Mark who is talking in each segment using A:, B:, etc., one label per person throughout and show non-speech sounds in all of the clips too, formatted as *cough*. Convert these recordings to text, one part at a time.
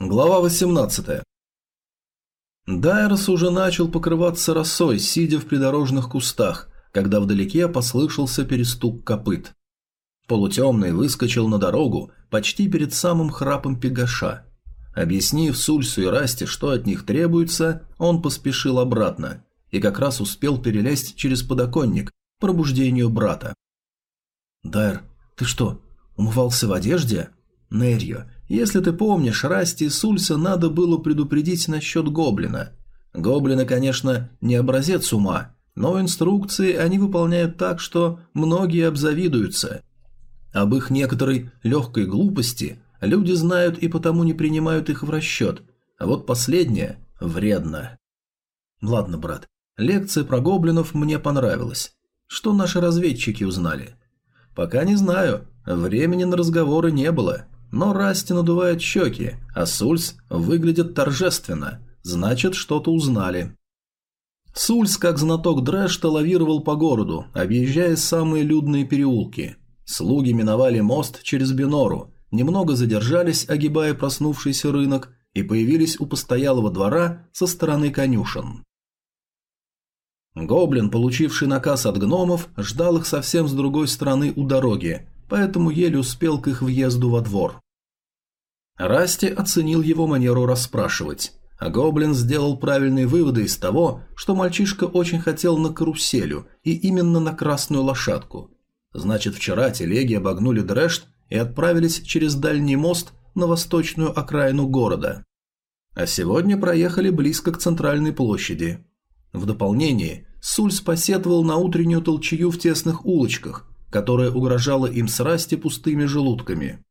A: Глава 18. Дайрос уже начал покрываться росой, сидя в придорожных кустах, когда вдалеке послышался перестук копыт. Полутемный выскочил на дорогу почти перед самым храпом пегаша. Объяснив Сульсу и Расте, что от них требуется, он поспешил обратно и как раз успел перелезть через подоконник к пробуждению брата. «Дайр, ты что, умывался в одежде?» «Нерьо, если ты помнишь, Расти и Сульса надо было предупредить насчет гоблина. Гоблины, конечно, не образец ума, но инструкции они выполняют так, что многие обзавидуются. Об их некоторой легкой глупости люди знают и потому не принимают их в расчет, а вот последнее вредно. Ладно, брат, лекция про гоблинов мне понравилась. Что наши разведчики узнали? Пока не знаю, времени на разговоры не было. Но Расти надувает щеки, а Сульс выглядит торжественно, значит, что-то узнали. Сульс, как знаток Дрэшта, лавировал по городу, объезжая самые людные переулки. Слуги миновали мост через Бинору, немного задержались, огибая проснувшийся рынок, и появились у постоялого двора со стороны конюшен. Гоблин, получивший наказ от гномов, ждал их совсем с другой стороны у дороги, поэтому еле успел к их въезду во двор. Расти оценил его манеру расспрашивать, а Гоблин сделал правильные выводы из того, что мальчишка очень хотел на каруселю и именно на красную лошадку. Значит, вчера телеги обогнули Дрэшт и отправились через дальний мост на восточную окраину города. А сегодня проехали близко к центральной площади. В дополнение, Сульс посетовал на утреннюю толчью в тесных улочках, которая угрожала им с Расти пустыми желудками.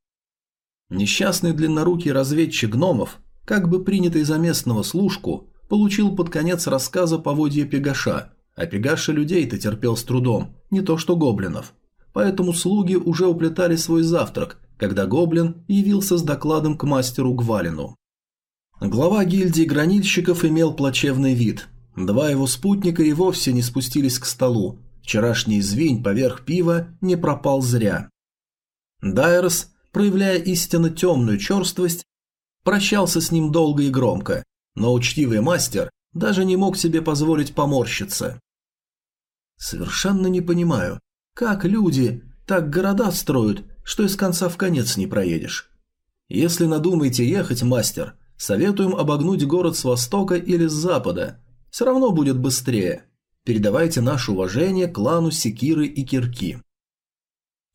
A: Несчастный длиннорукий разведчик гномов, как бы принятый за местного служку, получил под конец рассказа поводья Пегаша, а Пегаша людей-то терпел с трудом, не то что гоблинов. Поэтому слуги уже уплетали свой завтрак, когда гоблин явился с докладом к мастеру Гвалину. Глава гильдии гранильщиков имел плачевный вид. Два его спутника и вовсе не спустились к столу. Вчерашний звень поверх пива не пропал зря. Дайрос проявляя истинно темную черствость, прощался с ним долго и громко, но учтивый мастер даже не мог себе позволить поморщиться. Совершенно не понимаю, как люди так города строят, что из конца в конец не проедешь. Если надумаете ехать, мастер, советуем обогнуть город с востока или с запада. Все равно будет быстрее. Передавайте наше уважение клану Секиры и Кирки.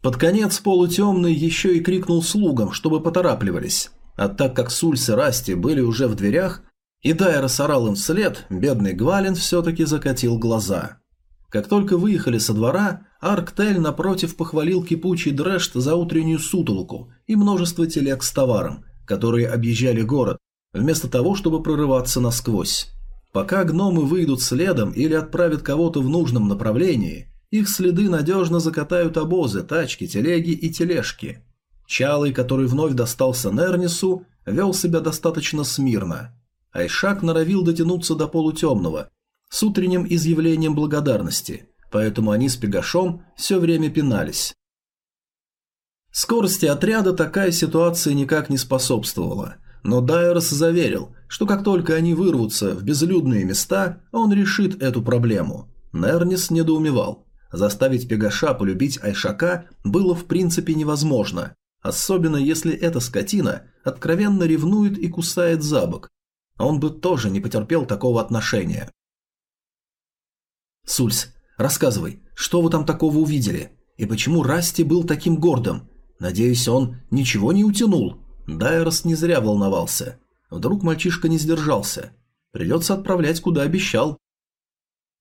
A: Под конец полутемный еще и крикнул слугам, чтобы поторапливались. А так как Сульс и Расти были уже в дверях, и Дайра сорал им вслед, бедный Гвалин все-таки закатил глаза. Как только выехали со двора, Арктель напротив похвалил кипучий дрэшт за утреннюю сутолку и множество телег с товаром, которые объезжали город, вместо того, чтобы прорываться насквозь. Пока гномы выйдут следом или отправят кого-то в нужном направлении, их следы надежно закатают обозы, тачки, телеги и тележки. Чалый, который вновь достался Нернису, вел себя достаточно смирно. Айшак норовил дотянуться до полутемного, с утренним изъявлением благодарности, поэтому они с Пегашом все время пинались. Скорости отряда такая ситуация никак не способствовала, но Дайерс заверил, что как только они вырвутся в безлюдные места, он решит эту проблему. Нернис недоумевал. Заставить Пегаша полюбить Айшака было в принципе невозможно, особенно если эта скотина откровенно ревнует и кусает за бок. Он бы тоже не потерпел такого отношения. «Сульс, рассказывай, что вы там такого увидели? И почему Расти был таким гордым? Надеюсь, он ничего не утянул?» Дайрос не зря волновался. Вдруг мальчишка не сдержался. Придется отправлять, куда обещал.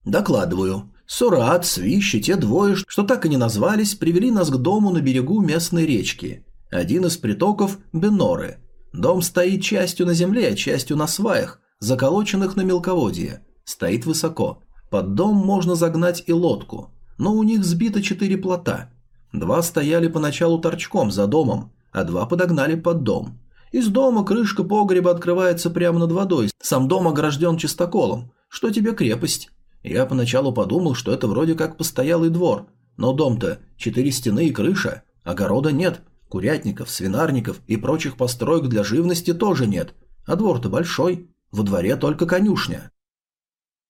A: «Докладываю. Сурат, Свищ и те двое, что так и не назвались, привели нас к дому на берегу местной речки. Один из притоков – Беноры. Дом стоит частью на земле, а частью на сваях, заколоченных на мелководье. Стоит высоко. Под дом можно загнать и лодку. Но у них сбито четыре плота. Два стояли поначалу торчком за домом, а два подогнали под дом. Из дома крышка погреба открывается прямо над водой. Сам дом огражден чистоколом. Что тебе крепость? Я поначалу подумал, что это вроде как постоялый двор, но дом-то четыре стены и крыша, огорода нет, Курятников, свинарников и прочих построек для живности тоже нет. А двор-то большой. Во дворе только конюшня.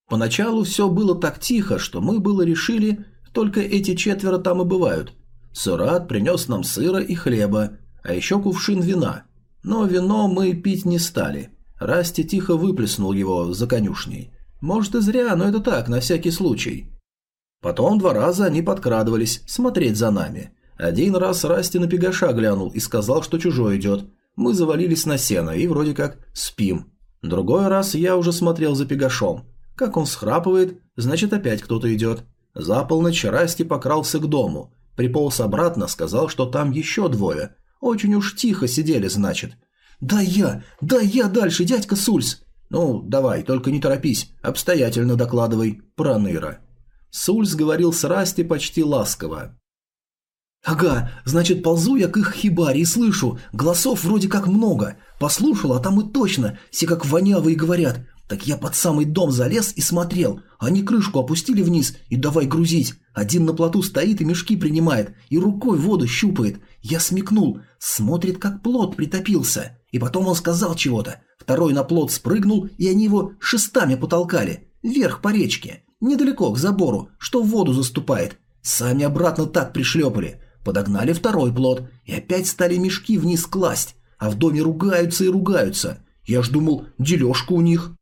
A: Поначалу все было так тихо, что мы было решили, только эти четверо там и бывают. Сурат принес нам сыра и хлеба, а еще кувшин вина. Но вино мы пить не стали. Расти тихо выплеснул его за конюшней. Может и зря, но это так, на всякий случай. Потом два раза они подкрадывались, смотреть за нами. Один раз Расти на пегаша глянул и сказал, что чужой идет. Мы завалились на сено и вроде как спим. Другой раз я уже смотрел за пегашом. Как он схрапывает, значит опять кто-то идет. За полночь Расти покрался к дому. Приполз обратно, сказал, что там еще двое. Очень уж тихо сидели, значит. «Да я! Да я дальше, дядька Сульс!» «Ну, давай, только не торопись, обстоятельно докладывай, проныра». Сульс говорил с Расти почти ласково. «Ага, значит, ползу я к их хибаре и слышу, голосов вроде как много. Послушал, а там и точно, все как вонявые говорят. Так я под самый дом залез и смотрел. Они крышку опустили вниз и давай грузить. Один на плоту стоит и мешки принимает, и рукой воду щупает. Я смекнул, смотрит, как плот притопился. И потом он сказал чего-то. Второй на плот спрыгнул, и они его шестами потолкали. Вверх по речке. Недалеко к забору, что в воду заступает. Сами обратно так пришлепали. Подогнали второй плот и опять стали мешки вниз класть. А в доме ругаются и ругаются. Я ж думал, дележка у них.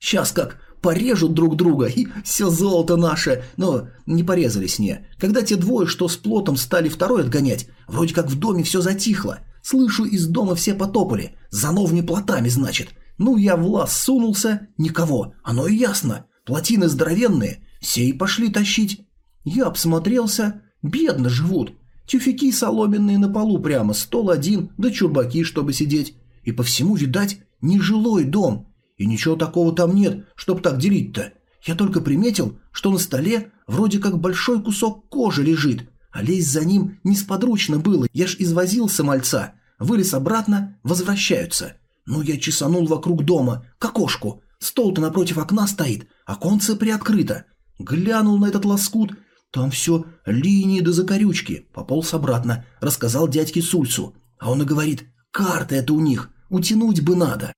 A: Сейчас как порежут друг друга, и все золото наше. Но не порезались, не. Когда те двое, что с плотом стали второй отгонять, вроде как в доме все затихло. Слышу, из дома все потопали. За новыми плотами, значит. Ну, я в лаз сунулся, никого. Оно и ясно. Плотины здоровенные, все и пошли тащить. Я обсмотрелся, Бедно живут. Тюфяки соломенные на полу прямо, стол один, да чурбаки, чтобы сидеть. И по всему, видать, нежилой дом. И ничего такого там нет, чтоб так делить-то. Я только приметил, что на столе вроде как большой кусок кожи лежит, а лезть за ним несподручно было, я ж извозился мальца. Вылез обратно, возвращаются. Ну, я чесанул вокруг дома, к окошку. Стол-то напротив окна стоит, оконце приоткрыто. Глянул на этот лоскут там все линии до закорючки. Пополз обратно, рассказал дядьке Сульцу. А он и говорит, карта это у них, утянуть бы надо.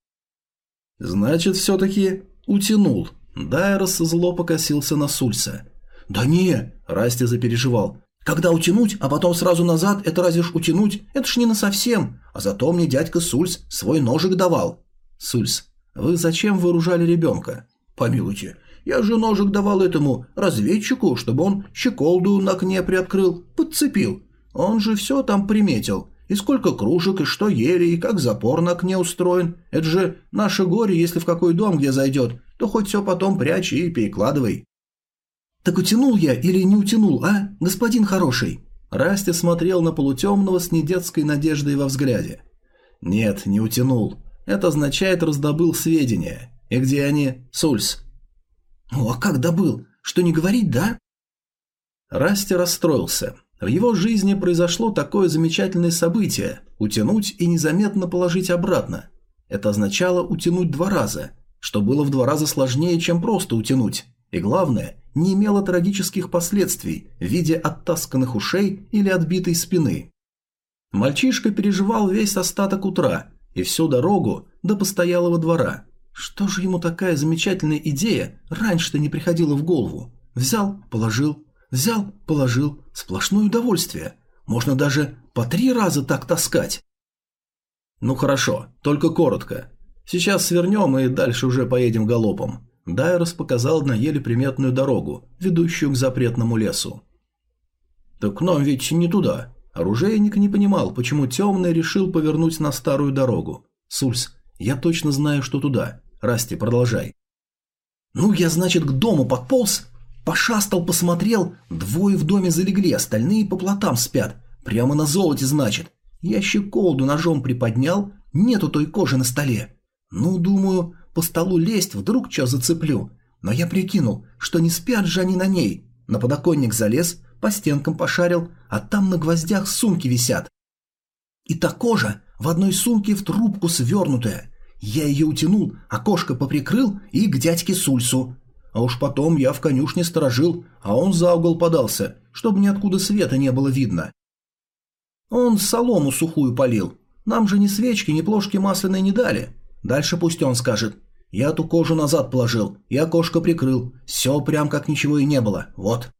A: Значит, все-таки утянул. Дайрос зло покосился на Сульца. Да не, Расти запереживал. Когда утянуть, а потом сразу назад, это разве ж утянуть? Это ж не на совсем. А зато мне дядька Сульц свой ножик давал. Сульц, вы зачем вооружали ребенка? Помилуйте, я же ножик давал этому разведчику, чтобы он щеколду на окне приоткрыл, подцепил. Он же все там приметил. И сколько кружек, и что ели, и как запор на окне устроен. Это же наше горе, если в какой дом где зайдет, то хоть все потом прячь и перекладывай. «Так утянул я или не утянул, а, господин хороший?» Расти смотрел на полутемного с недетской надеждой во взгляде. «Нет, не утянул. Это означает раздобыл сведения. И где они? Сульс. «Ну а как добыл? Что не говорить, да?» Расти расстроился. В его жизни произошло такое замечательное событие – утянуть и незаметно положить обратно. Это означало утянуть два раза, что было в два раза сложнее, чем просто утянуть. И главное, не имело трагических последствий в виде оттасканных ушей или отбитой спины. Мальчишка переживал весь остаток утра и всю дорогу до постоялого двора – что же ему такая замечательная идея раньше-то не приходила в голову? Взял, положил, взял, положил. Сплошное удовольствие. Можно даже по три раза так таскать. Ну хорошо, только коротко. Сейчас свернем и дальше уже поедем галопом. Дайрос показал на еле приметную дорогу, ведущую к запретному лесу. Так нам ведь не туда. Оружейник не понимал, почему Темный решил повернуть на старую дорогу. Сульс, я точно знаю, что туда. Расти, продолжай. Ну, я, значит, к дому подполз, пошастал, посмотрел, двое в доме залегли, остальные по плотам спят. Прямо на золоте, значит. Я щеколду ножом приподнял, нету той кожи на столе. Ну, думаю, по столу лезть, вдруг что зацеплю. Но я прикинул, что не спят же они на ней. На подоконник залез, по стенкам пошарил, а там на гвоздях сумки висят. И та кожа в одной сумке в трубку свернутая. Я ее утянул, окошко поприкрыл и к дядьке Сульсу. А уж потом я в конюшне сторожил, а он за угол подался, чтобы ниоткуда света не было видно.
B: Он солому сухую полил. Нам же ни свечки, ни плошки масляной не дали. Дальше пусть он скажет. Я ту кожу назад положил, я окошко прикрыл. Все прям как ничего и не было. Вот.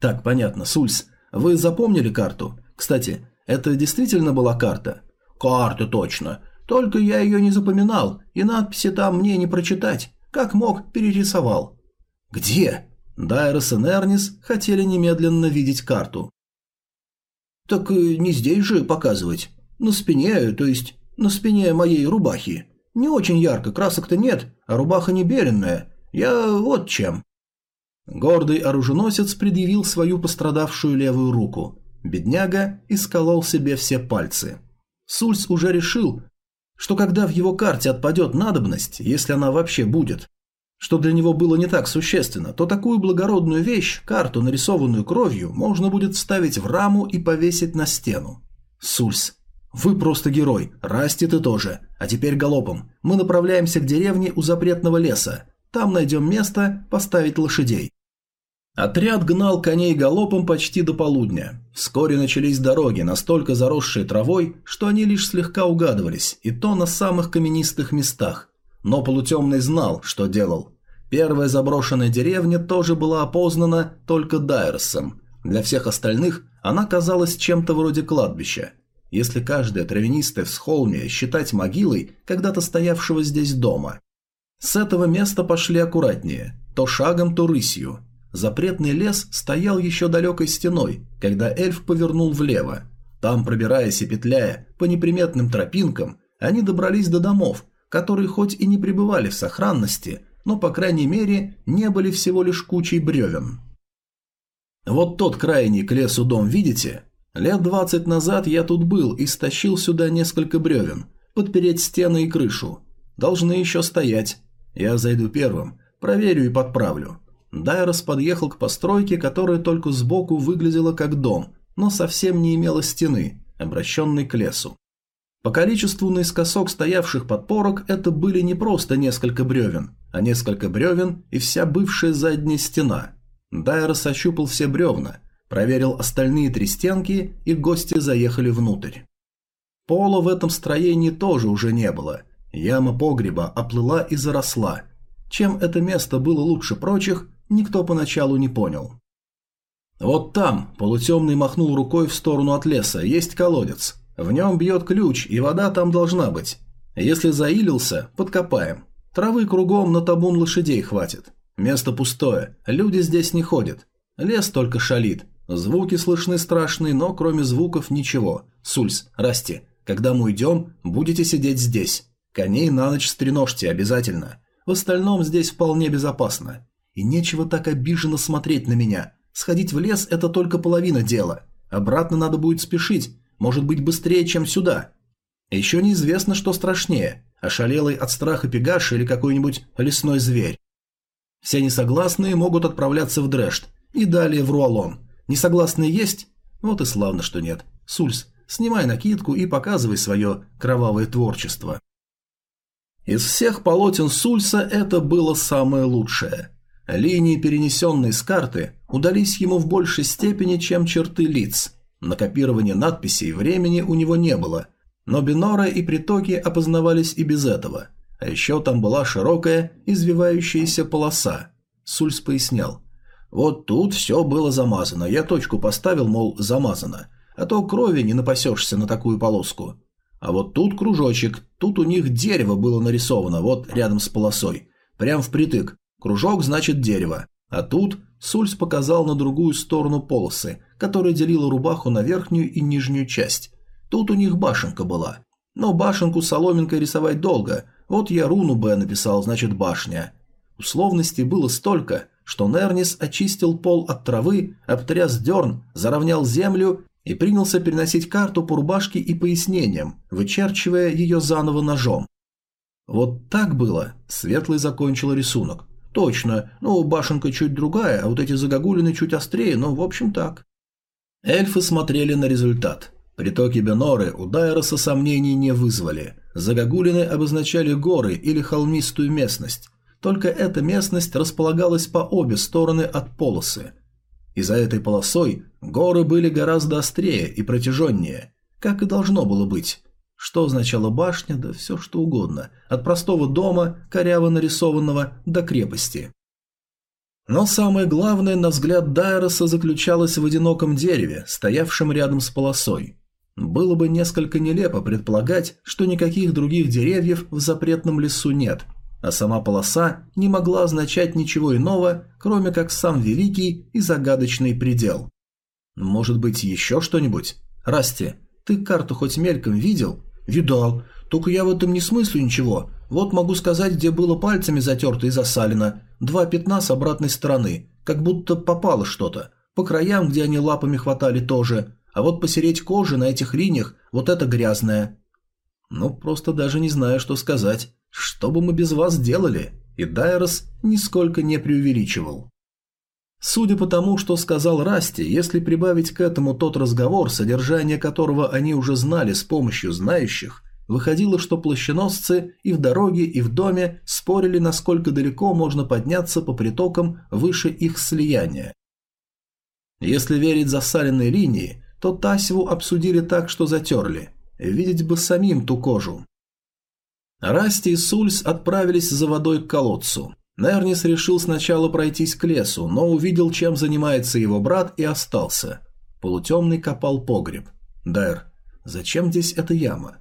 A: Так, понятно. Сульс, вы запомнили карту? Кстати, это действительно была карта?
B: Карта точно. Только я ее не запоминал, и надписи там мне не прочитать. Как мог, перерисовал.
A: Где? Дайрос и Нернис хотели немедленно видеть карту.
B: Так э, не здесь же показывать. На спине, то есть на спине моей рубахи. Не очень ярко, красок-то нет, а рубаха не беренная. Я вот чем.
A: Гордый оруженосец предъявил свою пострадавшую левую руку. Бедняга исколол себе все пальцы. Сульс уже решил, что когда в его карте отпадет надобность, если она вообще будет, что для него было не так существенно, то такую благородную вещь, карту, нарисованную кровью, можно будет вставить в раму и повесить на стену. Сульс, вы просто герой, Расти ты тоже. А теперь галопом. Мы направляемся к деревне у запретного леса. Там найдем место поставить лошадей. Отряд гнал коней галопом почти до полудня. Вскоре начались дороги, настолько заросшие травой, что они лишь слегка угадывались, и то на самых каменистых местах. Но полутемный знал, что делал. Первая заброшенная деревня тоже была опознана только Дайерсом. Для всех остальных она казалась чем-то вроде кладбища. Если каждое травянистое всхолмие считать могилой когда-то стоявшего здесь дома. С этого места пошли аккуратнее, то шагом, то рысью – Запретный лес стоял еще далекой стеной, когда эльф повернул влево. Там, пробираясь и петляя по неприметным тропинкам, они добрались до домов, которые хоть и не пребывали в сохранности, но, по крайней мере, не были всего лишь кучей бревен. Вот тот крайний к лесу дом, видите? Лет двадцать назад я тут был и стащил сюда несколько бревен, подпереть стены и крышу. Должны еще стоять. Я зайду первым, проверю и подправлю. Дайрос подъехал к постройке, которая только сбоку выглядела как дом, но совсем не имела стены, обращенной к лесу. По количеству наискосок стоявших подпорок это были не просто несколько бревен, а несколько бревен и вся бывшая задняя стена. Дайрос ощупал все бревна, проверил остальные три стенки, и гости заехали внутрь. Пола в этом строении тоже уже не было. Яма погреба оплыла и заросла. Чем это место было лучше прочих, никто поначалу не понял. «Вот там», – полутемный махнул рукой в сторону от леса, – «есть колодец. В нем бьет ключ, и вода там должна быть. Если заилился, подкопаем. Травы кругом на табун лошадей хватит. Место пустое, люди здесь не ходят. Лес только шалит. Звуки слышны страшные, но кроме звуков ничего. Сульс, Расти, когда мы уйдем, будете сидеть здесь. Коней на ночь стреножьте обязательно. В остальном здесь вполне безопасно. И нечего так обиженно смотреть на меня. Сходить в лес – это только половина дела. Обратно надо будет спешить, может быть быстрее, чем сюда. Еще неизвестно, что страшнее – ошалелый от страха пегаш или какой-нибудь лесной зверь. Все несогласные могут отправляться в Дрэшт и далее в Руалон. Несогласные есть? Вот и славно, что нет. Сульс, снимай накидку и показывай свое кровавое творчество. Из всех полотен Сульса это было самое лучшее. Линии, перенесенные с карты, удались ему в большей степени, чем черты лиц. На копирование надписей времени у него не было, но Бинора и притоки опознавались и без этого. А еще там была широкая, извивающаяся полоса. Сульс пояснял. «Вот тут все было замазано. Я точку поставил, мол, замазано. А то крови не напасешься на такую полоску. А вот тут кружочек, тут у них дерево было нарисовано, вот рядом с полосой. Прям впритык. Кружок значит дерево. А тут Сульс показал на другую сторону полосы, которая делила рубаху на верхнюю и нижнюю часть. Тут у них башенка была. Но башенку соломинкой рисовать долго. Вот я руну Б написал, значит башня. Условностей было столько, что Нернис очистил пол от травы, обтряс дерн, заровнял землю и принялся переносить карту по рубашке и пояснениям, вычерчивая ее заново ножом. Вот так было. Светлый закончил рисунок. Точно, ну, башенка чуть другая, а вот эти загогулины чуть острее, но в общем так. Эльфы смотрели на результат. Притоки Беноры у Дайроса сомнений не вызвали. Загогулины обозначали горы или холмистую местность. Только эта местность располагалась по обе стороны от полосы. И за этой полосой горы были гораздо острее и протяженнее, как и должно было быть. Что означала башня, да все что угодно, от простого дома, коряво нарисованного, до крепости. Но самое главное, на взгляд Дайроса, заключалось в одиноком дереве, стоявшем рядом с полосой. Было бы несколько нелепо предполагать, что никаких других деревьев в запретном лесу нет, а сама полоса не могла означать ничего иного, кроме как сам великий и загадочный предел. Может быть, еще что-нибудь? Расти, ты карту хоть мельком видел? «Видал. Только я в этом не смыслю ничего. Вот могу сказать, где было пальцами затерто и засалено. Два пятна с обратной стороны. Как будто попало что-то. По краям, где они лапами хватали, тоже. А вот посереть кожи на этих линиях, вот это грязное». «Ну, просто даже не знаю, что сказать. Что бы мы без вас делали?» И Дайрос нисколько не преувеличивал. Судя по тому, что сказал Расти, если прибавить к этому тот разговор, содержание которого они уже знали с помощью знающих, выходило, что плащеносцы и в дороге, и в доме спорили, насколько далеко можно подняться по притокам выше их слияния. Если верить засаленной линии, то Тасеву обсудили так, что затерли. Видеть бы самим ту кожу. Расти и Сульс отправились за водой к колодцу. Нернис решил сначала пройтись к лесу, но увидел, чем занимается его брат, и остался. Полутемный копал погреб. Дайр, зачем здесь эта яма?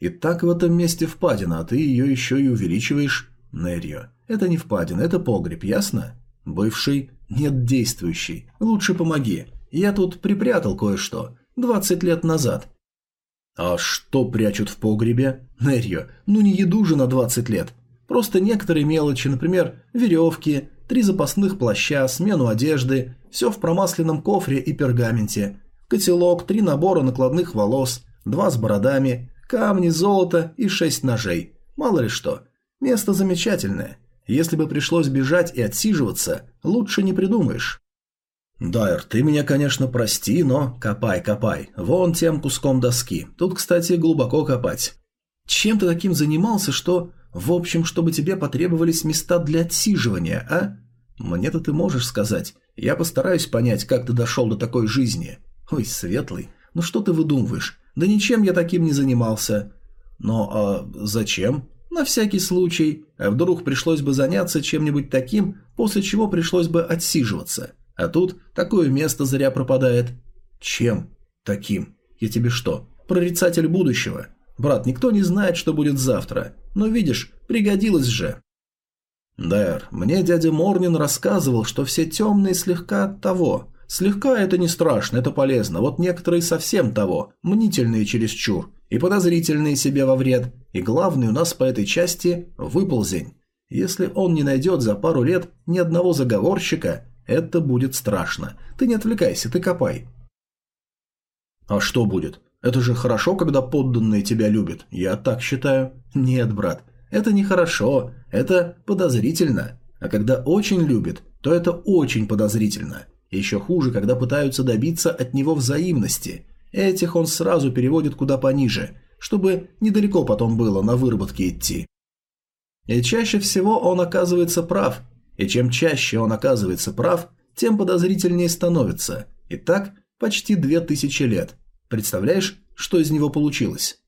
A: И так в этом месте впадина, а ты ее еще и увеличиваешь. Нерьо, это не впадина, это погреб, ясно? Бывший, нет действующий. Лучше помоги. Я тут припрятал кое-что. Двадцать лет назад. А что прячут в погребе? Нерьо, ну не еду же на двадцать лет. Просто некоторые мелочи, например, веревки, три запасных плаща, смену одежды, все в промасленном кофре и пергаменте, котелок, три набора накладных волос, два с бородами, камни, золото и шесть ножей. Мало ли что. Место замечательное. Если бы пришлось бежать и отсиживаться, лучше не придумаешь. «Дайр, ты меня, конечно, прости, но копай, копай. Вон тем куском доски. Тут, кстати, глубоко копать. Чем ты таким занимался, что в общем, чтобы тебе потребовались места для отсиживания, а? Мне-то ты можешь сказать. Я постараюсь понять, как ты дошел до такой жизни. Ой, Светлый, ну что ты выдумываешь? Да ничем я таким не занимался. Но а зачем? На всякий случай. А вдруг пришлось бы заняться чем-нибудь таким, после чего пришлось бы отсиживаться. А тут такое место зря пропадает. Чем? Таким? Я тебе что, прорицатель будущего? Брат, никто не знает, что будет завтра. Но видишь, пригодилось же. Дэр, мне дядя Морнин рассказывал, что все темные слегка того. Слегка это не страшно, это полезно. Вот некоторые совсем того, мнительные чересчур. И подозрительные себе во вред. И главный у нас по этой части – выползень. Если он не найдет за пару лет ни одного заговорщика, это будет страшно. Ты не отвлекайся, ты копай. А что будет? Это же хорошо, когда подданные тебя любят. Я так считаю. Нет, брат, это не хорошо, это подозрительно. А когда очень любят, то это очень подозрительно. Еще хуже, когда пытаются добиться от него взаимности. Этих он сразу переводит куда пониже, чтобы недалеко потом было на выработке идти. И чаще всего он оказывается прав. И чем чаще он оказывается прав, тем подозрительнее становится. И так почти две тысячи лет. Представляешь, что из него получилось?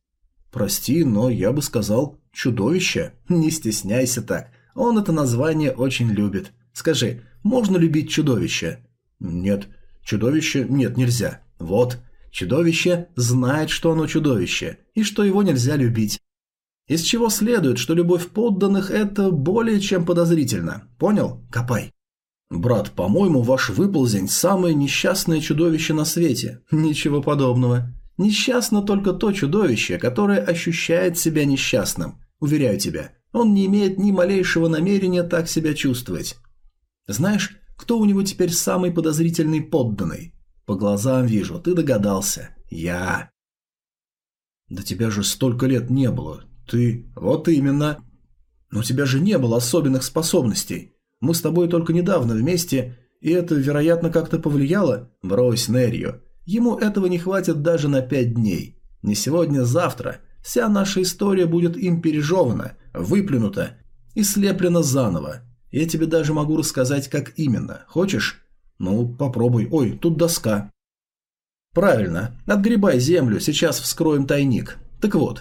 A: Прости, но я бы сказал чудовище. Не стесняйся так. Он это название очень любит. Скажи, можно любить чудовище? Нет. Чудовище нет, нельзя. Вот. Чудовище знает, что оно чудовище, и что его нельзя любить. Из чего следует, что любовь подданных – это более чем подозрительно. Понял? Копай. «Брат, по-моему, ваш выползень – самое несчастное чудовище на свете». «Ничего подобного. Несчастно только то чудовище, которое ощущает себя несчастным. Уверяю тебя, он не имеет ни малейшего намерения так себя чувствовать. Знаешь, кто у него теперь самый подозрительный подданный? По глазам вижу, ты догадался. Я. Да тебя же столько лет не было. Ты... Вот именно. Но у тебя же не было особенных способностей. Мы с тобой только недавно вместе, и это, вероятно, как-то повлияло? Брось, Нерью. Ему этого не хватит даже на пять дней. Не сегодня, завтра. Вся наша история будет им пережевана, выплюнута и слеплена заново. Я тебе даже могу рассказать, как именно. Хочешь?
B: Ну, попробуй. Ой, тут доска.
A: Правильно. Отгребай землю, сейчас вскроем тайник. Так вот.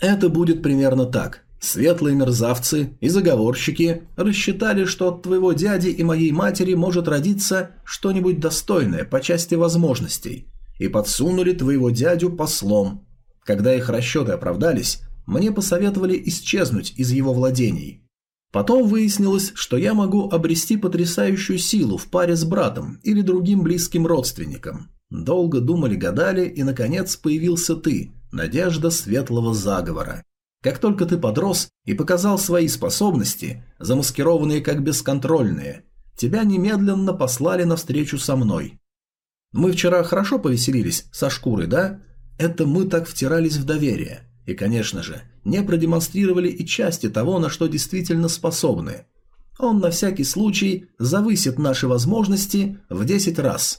A: Это будет примерно так. Светлые мерзавцы и заговорщики рассчитали, что от твоего дяди и моей матери может родиться что-нибудь достойное по части возможностей, и подсунули твоего дядю послом. Когда их расчеты оправдались, мне посоветовали исчезнуть из его владений. Потом выяснилось, что я могу обрести потрясающую силу в паре с братом или другим близким родственником. Долго думали-гадали, и, наконец, появился ты, надежда светлого заговора. Как только ты подрос и показал свои способности, замаскированные как бесконтрольные, тебя немедленно послали навстречу со мной. Мы вчера хорошо повеселились со шкурой, да? Это мы так втирались в доверие. И, конечно же, не продемонстрировали и части того, на что действительно способны. Он на всякий случай завысит наши возможности в 10 раз.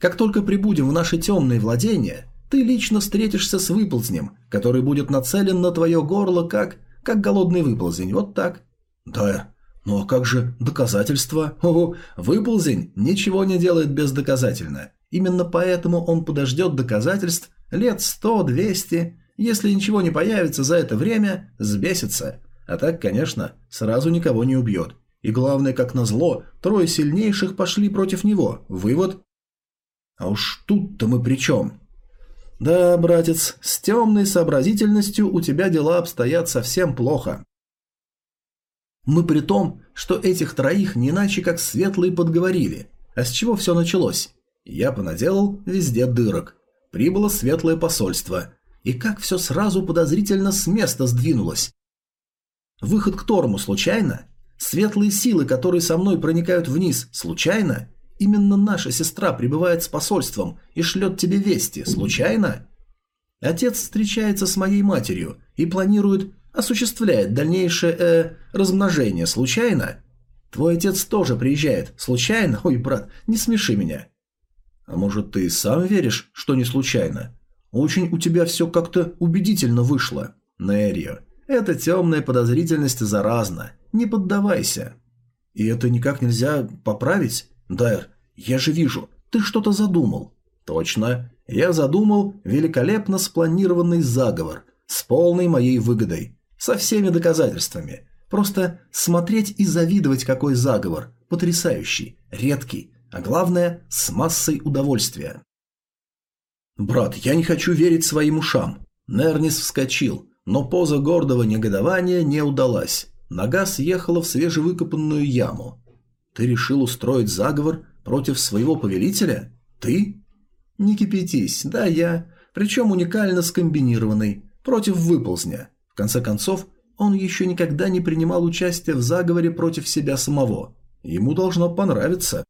A: Как только прибудем в наши темные владения, ты лично встретишься с выползнем, который будет нацелен на твое горло как... как голодный выползень, вот так.
B: Да, ну а как же доказательства?
A: Ого, выползень ничего не делает бездоказательно. Именно поэтому он подождет доказательств лет сто-двести. Если ничего не появится за это время, сбесится. А так, конечно, сразу никого не убьет. И главное, как назло, трое сильнейших пошли против него. Вывод?
B: А уж тут-то мы при чем?
A: Да, братец, с темной сообразительностью у тебя дела обстоят совсем плохо. Мы при том, что этих троих не иначе как светлые подговорили. А с чего все началось? Я понаделал везде дырок. Прибыло светлое посольство. И как все сразу подозрительно с места сдвинулось. Выход к Торму случайно? Светлые силы, которые со мной проникают вниз, случайно? Именно наша сестра прибывает с посольством и шлет тебе вести. Случайно? Отец встречается с моей матерью и планирует, осуществляет дальнейшее, э, размножение. Случайно? Твой отец тоже приезжает. Случайно? Ой, брат, не смеши меня.
B: А может, ты сам веришь, что не случайно? Очень у тебя все как-то убедительно вышло.
A: Нерио, эта темная подозрительность заразна. Не поддавайся.
B: И это никак нельзя поправить? «Дайр, я же вижу, ты что-то задумал».
A: «Точно. Я задумал великолепно спланированный заговор с полной моей выгодой, со всеми доказательствами. Просто смотреть и завидовать, какой заговор. Потрясающий, редкий, а главное, с массой удовольствия».
B: «Брат, я не хочу верить своим ушам».
A: Нернис вскочил, но поза гордого негодования не удалась. Нога съехала в свежевыкопанную яму. Ты решил устроить заговор против своего повелителя? Ты? Не кипятись, да я. Причем уникально скомбинированный, против выползня. В конце концов, он еще никогда не принимал участия в заговоре против себя самого. Ему должно понравиться.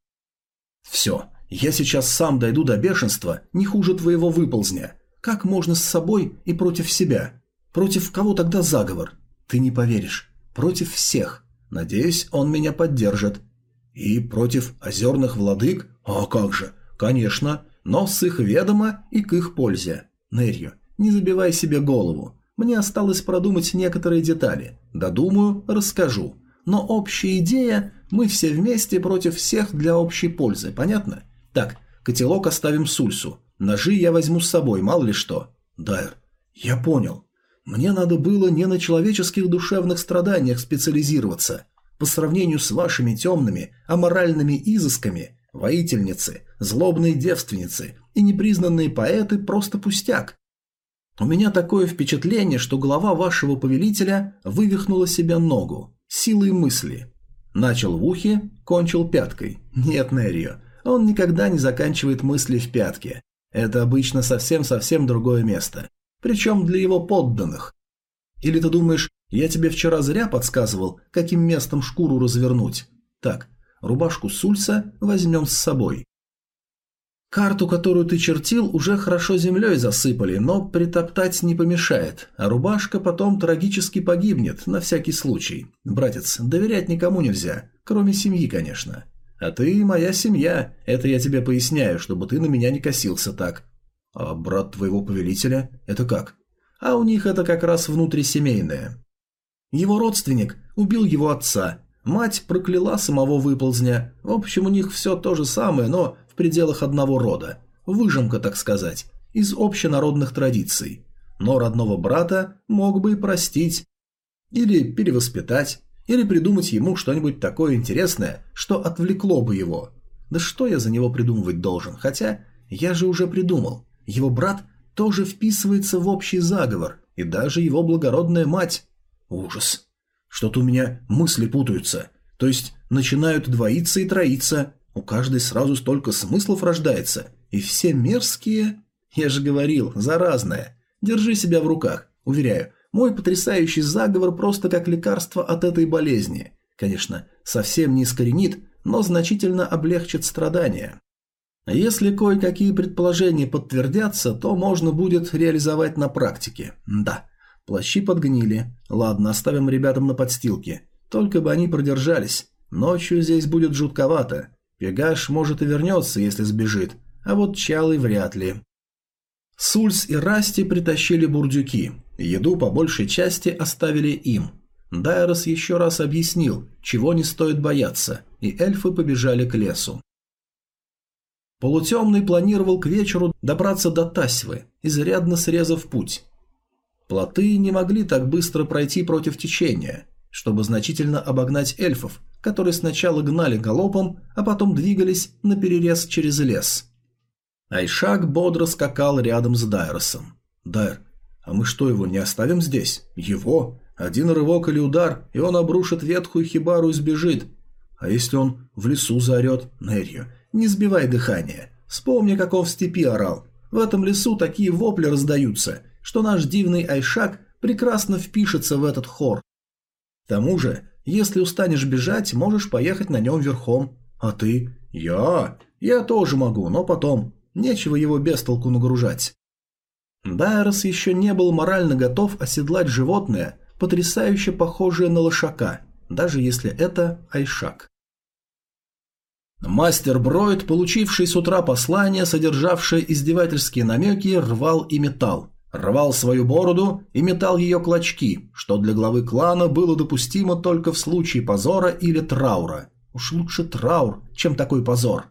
A: Все, я сейчас сам дойду до бешенства, не хуже твоего выползня. Как можно с собой и против себя? Против кого тогда заговор? Ты не поверишь. Против всех. Надеюсь, он меня поддержит. И против озерных владык? А как же? Конечно, но с их ведома и к их пользе. Нерью, не забивай себе голову. Мне осталось продумать некоторые детали. Додумаю, расскажу. Но общая идея – мы все вместе против всех для общей пользы, понятно? Так, котелок оставим Сульсу. Ножи я возьму с собой, мало ли что. Дайр, я понял. Мне надо было не на человеческих душевных страданиях специализироваться – по сравнению с вашими темными, аморальными изысками, воительницы, злобные девственницы и непризнанные поэты просто пустяк. У меня такое впечатление, что голова вашего повелителя вывихнула себе ногу, силой мысли. Начал в ухе, кончил пяткой. Нет, Нерио, он никогда не заканчивает мысли в пятке. Это обычно совсем-совсем другое место. Причем для его подданных. Или ты думаешь, я тебе вчера зря подсказывал, каким местом шкуру развернуть. Так, рубашку Сульса возьмем с собой. Карту, которую ты чертил, уже хорошо землей засыпали, но притоптать не помешает, а рубашка потом трагически погибнет, на всякий случай. Братец, доверять никому нельзя, кроме семьи, конечно. А ты моя семья, это я тебе поясняю, чтобы ты на меня не косился так. А брат твоего повелителя, это как? А у них это как раз внутрисемейное. Его родственник убил его отца. Мать прокляла самого выползня. В общем, у них все то же самое, но в пределах одного рода. Выжимка, так сказать, из общенародных традиций. Но родного брата мог бы и простить. Или перевоспитать. Или придумать ему что-нибудь такое интересное, что отвлекло бы его. Да что я за него придумывать должен? Хотя я же уже придумал. Его брат тоже вписывается в общий заговор, и даже его благородная мать. Ужас. Что-то у меня мысли путаются. То есть начинают двоиться и троиться. У каждой сразу столько смыслов рождается. И все мерзкие... Я же говорил, заразное. Держи себя в руках. Уверяю, мой потрясающий заговор просто как лекарство от этой болезни. Конечно, совсем не искоренит, но значительно облегчит страдания. Если кое-какие предположения подтвердятся, то можно будет реализовать на практике. Да, плащи подгнили. Ладно, оставим ребятам на подстилке. Только бы они продержались. Ночью здесь будет жутковато. Пегаш может и вернется, если сбежит, а вот Чалый вряд ли. Сульс и Расти притащили бурдюки. Еду по большей части оставили им. Дайрос еще раз объяснил, чего не стоит бояться, и эльфы побежали к лесу. Полутемный планировал к вечеру добраться до Тасьвы, изрядно срезав путь. Плоты не могли так быстро пройти против течения, чтобы значительно обогнать эльфов, которые сначала гнали галопом, а потом двигались на перерез через лес. Айшак бодро скакал рядом с Дайросом. «Дайр, а мы что, его не оставим здесь? Его? Один рывок или удар, и он обрушит ветхую хибару и сбежит. А если он в лесу заорет? Нерью, не сбивай дыхание. Вспомни, как он в степи орал. В этом лесу такие вопли раздаются, что наш дивный Айшак прекрасно впишется в этот хор. К тому же, если устанешь бежать, можешь поехать на нем верхом. А ты? Я? Я тоже могу, но потом. Нечего его без толку нагружать. Дайрос еще не был морально готов оседлать животное, потрясающе похожее на лошака, даже если это Айшак. Мастер Бройд, получивший с утра послание, содержавшее издевательские намеки, рвал и метал. Рвал свою бороду и метал ее клочки, что для главы клана было допустимо только в случае позора или траура. Уж лучше траур, чем такой позор.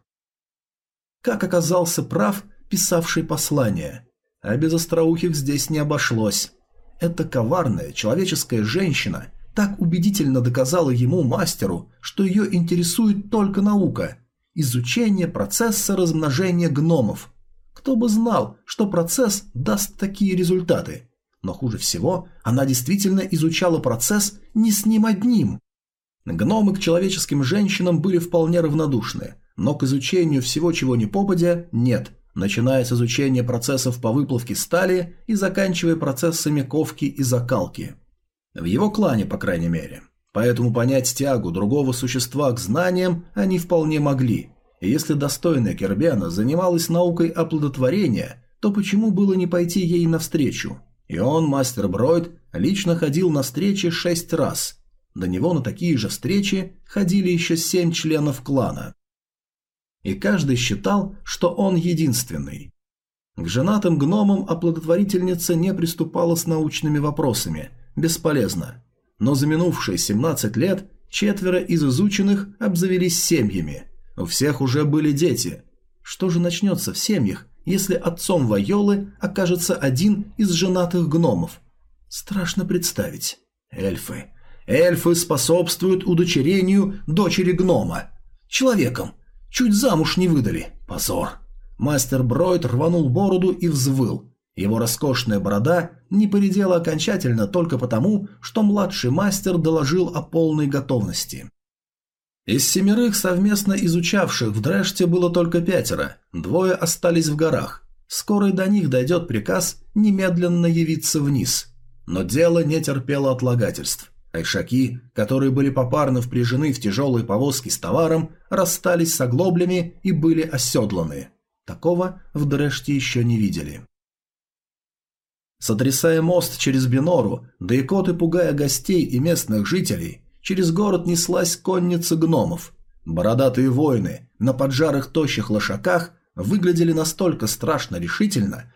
A: Как оказался прав писавший послание. А без остроухих здесь не обошлось. Эта коварная человеческая женщина так убедительно доказала ему, мастеру, что ее интересует только наука – изучение процесса размножения гномов. Кто бы знал, что процесс даст такие результаты. Но хуже всего, она действительно изучала процесс не с ним одним. Гномы к человеческим женщинам были вполне равнодушны, но к изучению всего чего ни попадя – нет – начиная с изучения процессов по выплавке стали и заканчивая процессами ковки и закалки. В его клане, по крайней мере. Поэтому понять тягу другого существа к знаниям они вполне могли. И если достойная Кербена занималась наукой оплодотворения, то почему было не пойти ей навстречу? И он, мастер Бройд, лично ходил на встречи шесть раз. До него на такие же встречи ходили еще семь членов клана и каждый считал, что он единственный. К женатым гномам оплодотворительница не приступала с научными вопросами, бесполезно. Но за минувшие 17 лет четверо из изученных обзавелись семьями. У всех уже были дети. Что же начнется в семьях, если отцом Вайолы окажется один из женатых гномов? Страшно представить. Эльфы. Эльфы способствуют удочерению дочери гнома. Человеком. Чуть замуж не выдали. Позор. Мастер Бройд рванул бороду и взвыл. Его роскошная борода не поредела окончательно только потому, что младший мастер доложил о полной готовности. Из семерых совместно изучавших в Дрэште было только пятеро, двое остались в горах. Скоро до них дойдет приказ немедленно явиться вниз. Но дело не терпело отлагательств. Айшаки, которые были попарно впряжены в тяжелые повозки с товаром, расстались с оглоблями и были оседланы. Такого в Дрэште еще не видели. Сотрясая мост через Бинору, да и коты пугая гостей и местных жителей, через город неслась конница гномов. Бородатые воины на поджарых тощих лошаках выглядели настолько страшно решительно,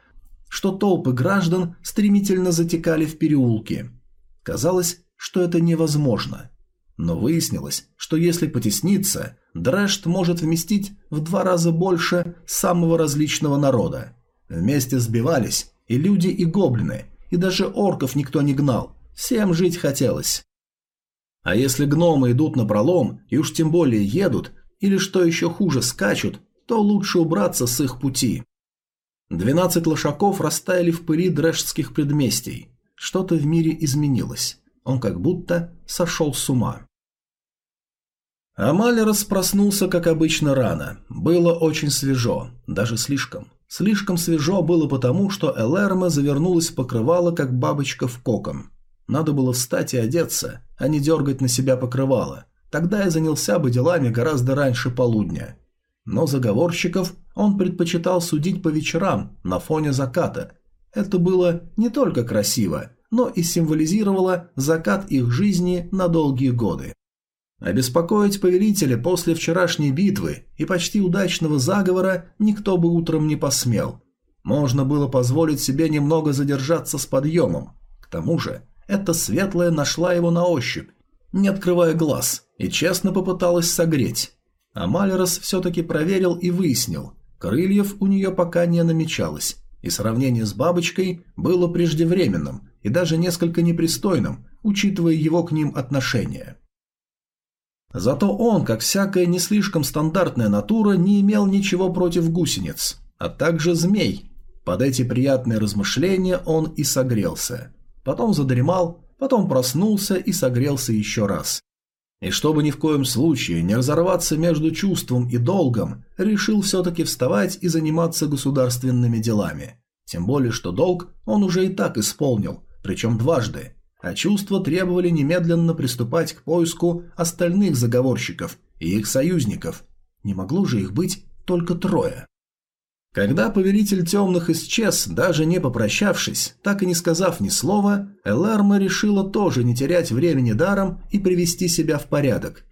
A: что толпы граждан стремительно затекали в переулки. Казалось, что это невозможно. Но выяснилось, что если потесниться, Дрэшт может вместить в два раза больше самого различного народа. Вместе сбивались и люди, и гоблины, и даже орков никто не гнал. Всем жить хотелось. А если гномы идут на пролом, и уж тем более едут, или что еще хуже скачут, то лучше убраться с их пути. Двенадцать лошаков растаяли в пыли дрэшских предместий. Что-то в мире изменилось. Он как будто сошел с ума. Амалерос проснулся, как обычно, рано. Было очень свежо, даже слишком. Слишком свежо было потому, что Элэрме завернулась в покрывало, как бабочка в кокон. Надо было встать и одеться, а не дергать на себя покрывало. Тогда я занялся бы делами гораздо раньше полудня. Но заговорщиков он предпочитал судить по вечерам на фоне заката. Это было не только красиво, но и символизировало закат их жизни на долгие годы. Обеспокоить повелителя после вчерашней битвы и почти удачного заговора никто бы утром не посмел. Можно было позволить себе немного задержаться с подъемом. К тому же, эта светлая нашла его на ощупь, не открывая глаз, и честно попыталась согреть. А Малерос все-таки проверил и выяснил, крыльев у нее пока не намечалось, и сравнение с бабочкой было преждевременным и даже несколько непристойным, учитывая его к ним отношение. Зато он, как всякая не слишком стандартная натура, не имел ничего против гусениц, а также змей. Под эти приятные размышления он и согрелся потом задремал, потом проснулся и согрелся еще раз. И чтобы ни в коем случае не разорваться между чувством и долгом, решил все-таки вставать и заниматься государственными делами. Тем более, что долг он уже и так исполнил, причем дважды, а чувства требовали немедленно приступать к поиску остальных заговорщиков и их союзников. Не могло же их быть только трое. Когда повелитель темных исчез, даже не попрощавшись, так и не сказав ни слова, Эларма решила тоже не терять времени даром и привести себя в порядок.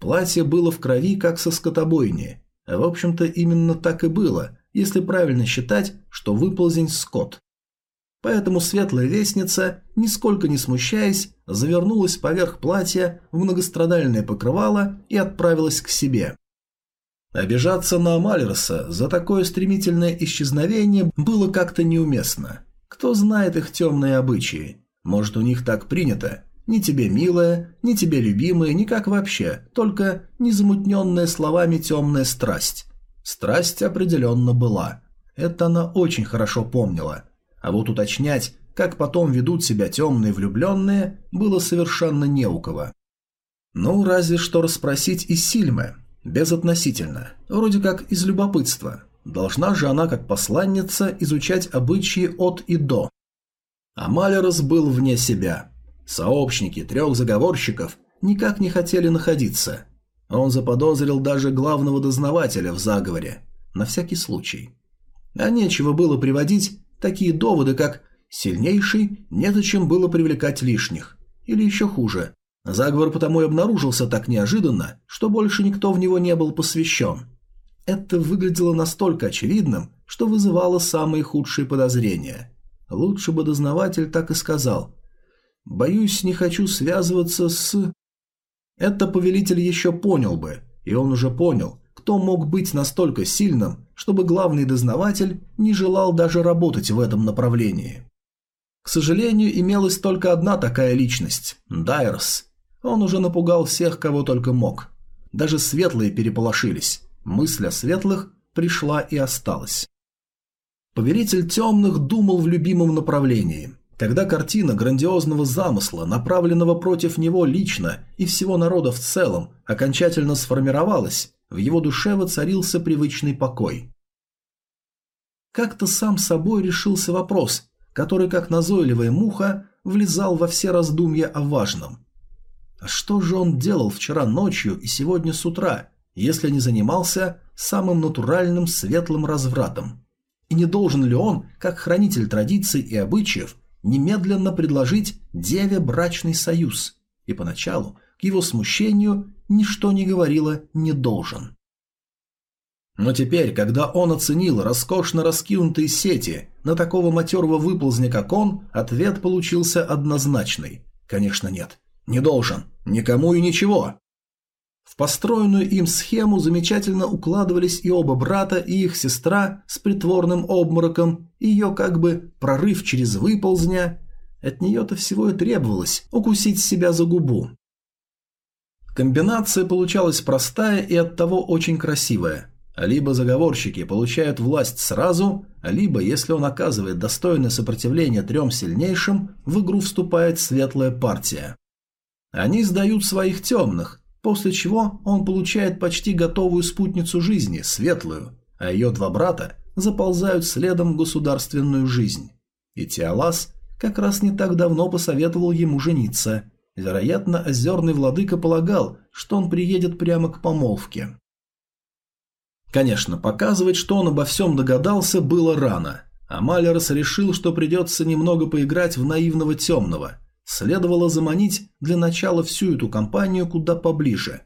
A: Платье было в крови, как со скотобойни. В общем-то, именно так и было, если правильно считать, что выползень скот. Поэтому светлая вестница, нисколько не смущаясь, завернулась поверх платья в многострадальное покрывало и отправилась к себе. Обижаться на Амалерса за такое стремительное исчезновение было как-то неуместно. Кто знает их темные обычаи? Может, у них так принято? Ни тебе милая, ни тебе любимая, никак вообще, только незамутненная словами темная страсть. Страсть определенно была. Это она очень хорошо помнила. А вот уточнять, как потом ведут себя темные влюбленные, было совершенно не у кого. Ну, разве что расспросить и Сильме, Безотносительно. Вроде как из любопытства. Должна же она, как посланница, изучать обычаи от и до. А Малерос был вне себя. Сообщники трех заговорщиков никак не хотели находиться. Он заподозрил даже главного дознавателя в заговоре. На всякий случай. А нечего было приводить такие доводы, как «сильнейший, незачем было привлекать лишних». Или еще хуже Заговор потому и обнаружился так неожиданно, что больше никто в него не был посвящен. Это выглядело настолько очевидным, что вызывало самые худшие подозрения. Лучше бы дознаватель так и сказал. «Боюсь, не хочу связываться с...» Это повелитель еще понял бы, и он уже понял, кто мог быть настолько сильным, чтобы главный дознаватель не желал даже работать в этом направлении. К сожалению, имелась только одна такая личность – Дайерс – он уже напугал всех, кого только мог. Даже светлые переполошились. Мысль о светлых пришла и осталась. Повелитель темных думал в любимом направлении. Когда картина грандиозного замысла, направленного против него лично и всего народа в целом, окончательно сформировалась, в его душе воцарился привычный покой. Как-то сам собой решился вопрос, который, как назойливая муха, влезал во все раздумья о важном. А что же он делал вчера ночью и сегодня с утра, если не занимался самым натуральным светлым развратом? И не должен ли он, как хранитель традиций и обычаев, немедленно предложить деве брачный союз? И поначалу, к его смущению, ничто не говорило «не должен». Но теперь, когда он оценил роскошно раскинутые сети на такого матерого выползня, как он, ответ получился однозначный. Конечно, нет.
B: «Не должен. Никому и ничего».
A: В построенную им схему замечательно укладывались и оба брата, и их сестра с притворным обмороком, ее как бы прорыв через выползня. От нее-то всего и требовалось укусить себя за губу. Комбинация получалась простая и оттого очень красивая. Либо заговорщики получают власть сразу, либо, если он оказывает достойное сопротивление трем сильнейшим, в игру вступает светлая партия. Они сдают своих темных, после чего он получает почти готовую спутницу жизни, светлую, а ее два брата заползают следом в государственную жизнь. И Тиалас как раз не так давно посоветовал ему жениться. Вероятно, озерный владыка полагал, что он приедет прямо к помолвке. Конечно, показывать, что он обо всем догадался, было рано. А Малерос решил, что придется немного поиграть в наивного темного. Следовало заманить для начала всю эту компанию куда поближе.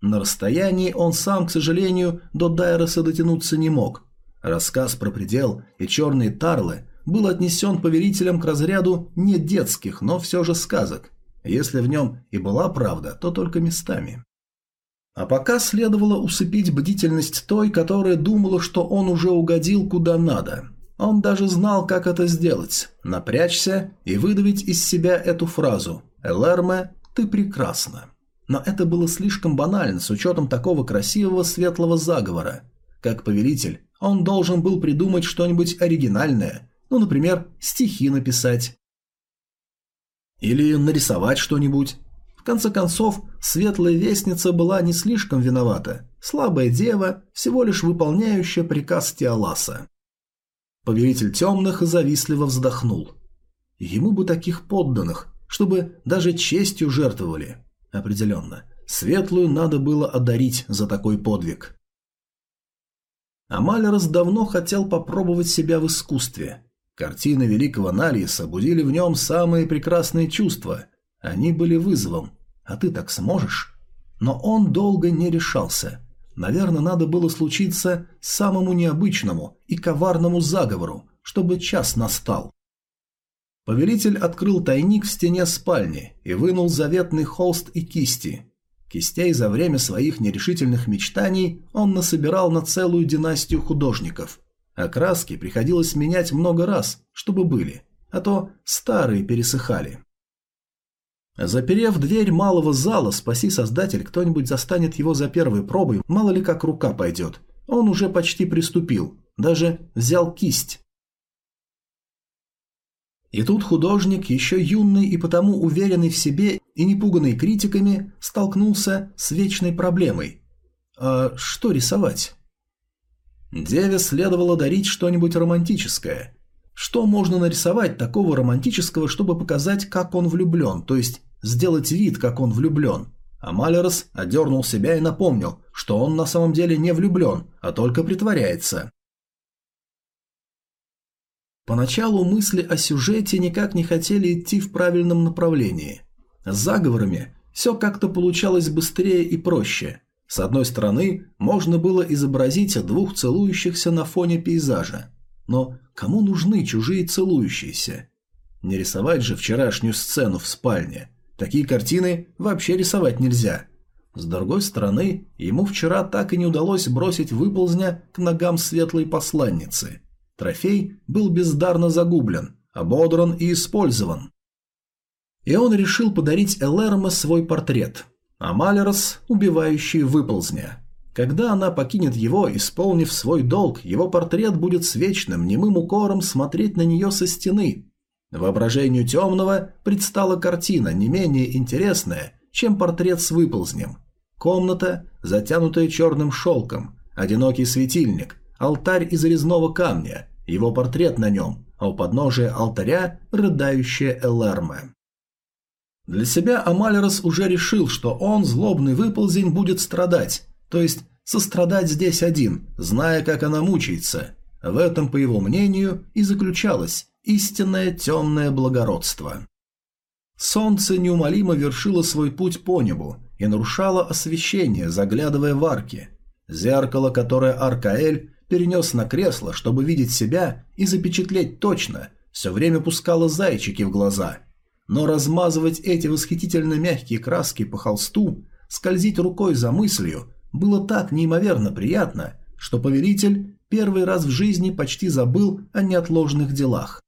A: На расстоянии он сам, к сожалению, до Дайроса дотянуться не мог. Рассказ про предел и черные тарлы был отнесен повелителем к разряду не детских, но все же сказок. Если в нем и была правда, то только местами. А пока следовало усыпить бдительность той, которая думала, что он уже угодил куда надо. Он даже знал, как это сделать – напрячься и выдавить из себя эту фразу «Элэрме, ты прекрасна». Но это было слишком банально с учетом такого красивого светлого заговора. Как повелитель, он должен был придумать что-нибудь оригинальное, ну, например, стихи написать. Или нарисовать что-нибудь конце концов, светлая вестница была не слишком виновата. Слабая дева, всего лишь выполняющая приказ Тиаласа. Повелитель темных завистливо вздохнул. Ему бы таких подданных, чтобы даже честью жертвовали. Определенно, светлую надо было одарить за такой подвиг. Амалерос давно хотел попробовать себя в искусстве. Картины великого Налиеса будили в нем самые прекрасные чувства. Они были вызовом, а ты так сможешь? Но он долго не решался. Наверное, надо было случиться самому необычному и коварному заговору, чтобы час настал. Повелитель открыл тайник в стене спальни и вынул заветный холст и кисти. Кистей за время своих нерешительных мечтаний он насобирал на целую династию художников. А краски приходилось менять много раз, чтобы были, а то старые пересыхали. Заперев дверь малого зала, спаси создатель, кто-нибудь застанет его за первой пробой, мало ли как рука пойдет. Он уже почти приступил, даже взял кисть. И тут художник, еще юный и потому уверенный в себе и не пуганный критиками, столкнулся с вечной проблемой. А что рисовать? Деве следовало дарить что-нибудь романтическое. Что можно нарисовать такого романтического, чтобы показать, как он влюблен, то есть сделать вид, как он влюблен. А Малерос одернул себя и напомнил, что он на самом деле не влюблен, а только притворяется. Поначалу мысли о сюжете никак не хотели идти в правильном направлении. С заговорами все как-то получалось быстрее и проще. С одной стороны, можно было изобразить двух целующихся на фоне пейзажа. Но кому нужны чужие целующиеся? Не рисовать же вчерашнюю сцену в спальне – Такие картины вообще рисовать нельзя. С другой стороны, ему вчера так и не удалось бросить выползня к ногам светлой посланницы. Трофей был бездарно загублен, ободран и использован. И он решил подарить Элэрме свой портрет, а Малерос – убивающий выползня. Когда она покинет его, исполнив свой долг, его портрет будет с вечным, немым укором смотреть на нее со стены, Воображению темного предстала картина не менее интересная, чем портрет с выползнем. Комната, затянутая черным шелком, одинокий светильник, алтарь из резного камня, его портрет на нем, а у подножия алтаря рыдающая Элэрме. Для себя Амалерос уже решил, что он, злобный выползень, будет страдать, то есть сострадать здесь один, зная, как она мучается. В этом, по его мнению, и заключалось истинное темное благородство. Солнце неумолимо вершило свой путь по небу и нарушало освещение, заглядывая в арки. Зеркало, которое Аркаэль перенес на кресло, чтобы видеть себя и запечатлеть точно, все время пускало зайчики в глаза. Но размазывать эти восхитительно мягкие краски по холсту, скользить рукой за мыслью, было так неимоверно приятно, что повелитель первый раз в жизни почти забыл о неотложных делах.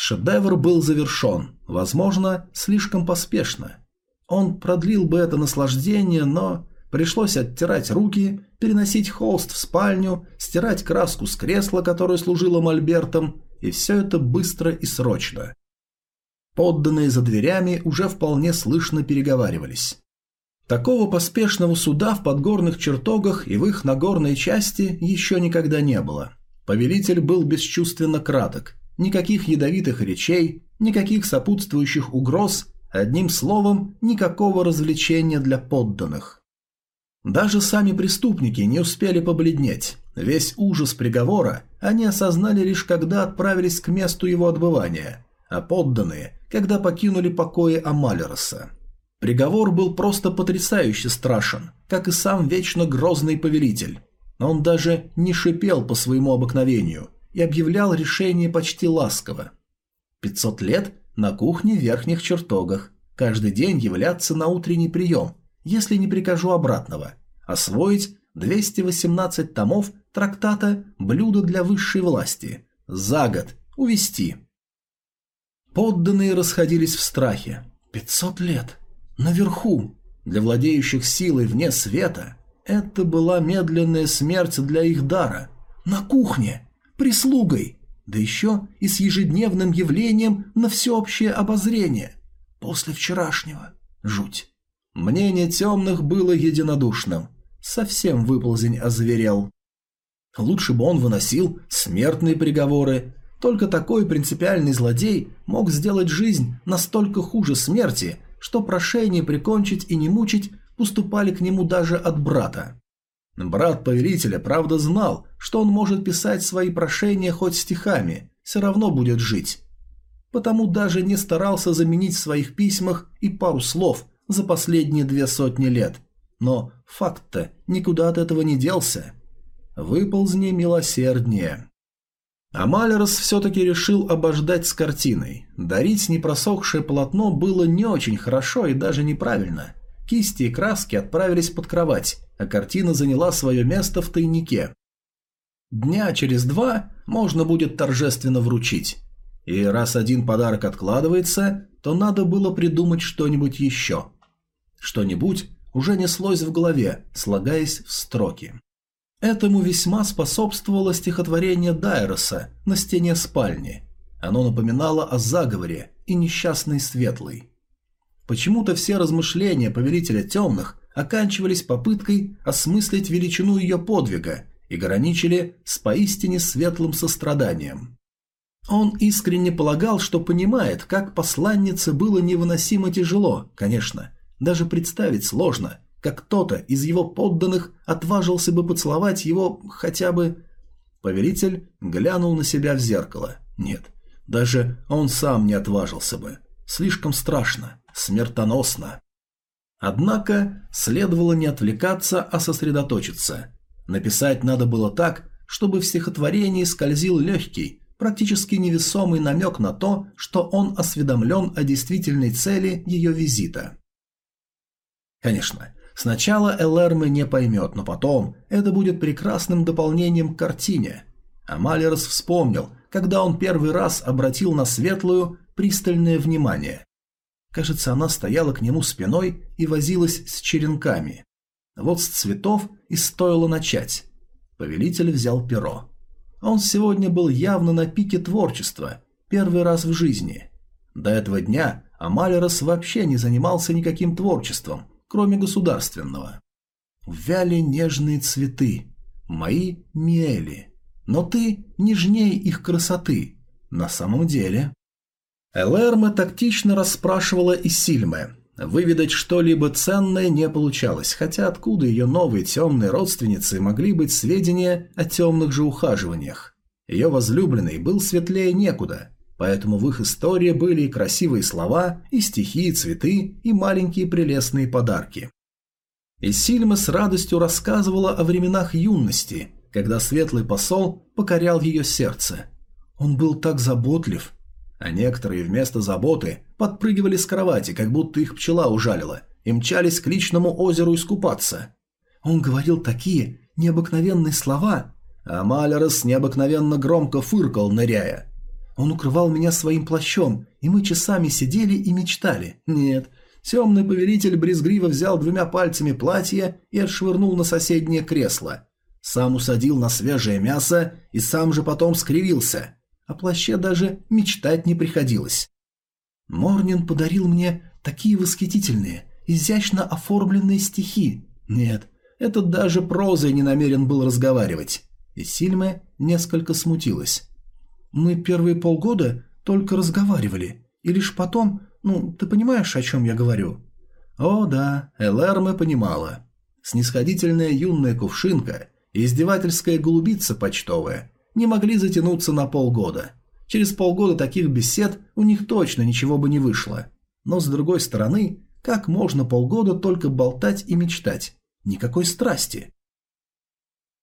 A: Шедевр был завершен, возможно, слишком поспешно. Он продлил бы это наслаждение, но пришлось оттирать руки, переносить холст в спальню, стирать краску с кресла, которое служило мольбертом, и все это быстро и срочно. Подданные за дверями уже вполне слышно переговаривались. Такого поспешного суда в подгорных чертогах и в их нагорной части еще никогда не было. Повелитель был бесчувственно краток, Никаких ядовитых речей, никаких сопутствующих угроз, одним словом, никакого развлечения для подданных. Даже сами преступники не успели побледнеть. Весь ужас приговора они осознали лишь когда отправились к месту его отбывания, а подданные, когда покинули покои Амалероса. Приговор был просто потрясающе страшен, как и сам вечно грозный повелитель. Он даже не шипел по своему обыкновению – и объявлял решение почти ласково. 500 лет на кухне в верхних чертогах, каждый день являться на утренний прием, если не прикажу обратного, освоить 218 томов трактата «Блюдо для высшей власти», за год увести. Подданные расходились в страхе. 500 лет. Наверху. Для владеющих силой вне света. Это была медленная смерть для их дара. На кухне прислугой, да еще и с ежедневным явлением на всеобщее обозрение. После вчерашнего. Жуть. Мнение темных было единодушным. Совсем выползень озверел. Лучше бы он выносил смертные приговоры. Только такой принципиальный злодей мог сделать жизнь настолько хуже смерти, что прошение прикончить и не мучить поступали к нему даже от брата. Брат повелителя, правда, знал, что он может писать свои прошения хоть стихами, все равно будет жить. Потому даже не старался заменить в своих письмах и пару слов за последние две сотни лет. Но факт-то никуда от этого не делся. Выползни милосерднее. Амалерос все-таки решил обождать с картиной. Дарить непросохшее полотно было не очень хорошо и даже неправильно. Кисти и краски отправились под кровать, а картина заняла свое место в тайнике. Дня через два можно будет торжественно вручить. И раз один подарок откладывается, то надо было придумать что-нибудь еще. Что-нибудь уже неслось в голове, слагаясь в строки. Этому весьма способствовало стихотворение Дайроса на стене спальни. Оно напоминало о заговоре и несчастной светлой. Почему-то все размышления повелителя темных оканчивались попыткой осмыслить величину ее подвига и граничили с поистине светлым состраданием. Он искренне полагал, что понимает, как посланнице было невыносимо тяжело, конечно, даже представить сложно, как кто-то из его подданных отважился бы поцеловать его хотя бы... Повелитель глянул на себя в зеркало. Нет, даже он сам не отважился бы. Слишком страшно, смертоносно. Однако следовало не отвлекаться, а сосредоточиться. Написать надо было так, чтобы в стихотворении скользил легкий, практически невесомый намек на то, что он осведомлен о действительной цели ее визита. Конечно, сначала Элэрме не поймет, но потом это будет прекрасным дополнением к картине. Амалерс вспомнил, когда он первый раз обратил на светлую пристальное внимание. Кажется, она стояла к нему спиной и возилась с черенками. Вот с цветов и стоило начать. Повелитель взял перо. Он сегодня был явно на пике творчества, первый раз в жизни. До этого дня Амалерос вообще не занимался никаким творчеством, кроме государственного. Вяли нежные цветы, мои миэли, но ты нежнее их красоты. На самом деле... Элэрме тактично расспрашивала Исильме. Выведать что-либо ценное не получалось, хотя откуда ее новые темные родственницы могли быть сведения о темных же ухаживаниях. Ее возлюбленный был светлее некуда, поэтому в их истории были и красивые слова, и стихи, и цветы, и маленькие прелестные подарки. Исильма с радостью рассказывала о временах юности, когда светлый посол покорял ее сердце. Он был так заботлив, а некоторые вместо заботы подпрыгивали с кровати, как будто их пчела ужалила, и мчались к личному озеру искупаться. Он говорил такие необыкновенные слова, а Малерос необыкновенно громко фыркал, ныряя. Он укрывал меня своим плащом, и мы часами сидели и мечтали. Нет, темный повелитель брезгливо взял двумя пальцами платье и отшвырнул на соседнее кресло. Сам усадил на свежее мясо и сам же потом скривился. О плаще даже мечтать не приходилось. Морнин подарил мне такие восхитительные, изящно оформленные стихи. Нет, этот даже прозой не намерен был разговаривать. И Сильме несколько смутилась. Мы первые полгода только разговаривали, и лишь потом, ну, ты понимаешь, о чем я говорю?» О да, Элэрме понимала. Снисходительная юная кувшинка издевательская голубица почтовая не могли затянуться на полгода. Через полгода таких бесед у них точно ничего бы не вышло. Но с другой стороны, как можно полгода только болтать и мечтать? Никакой страсти.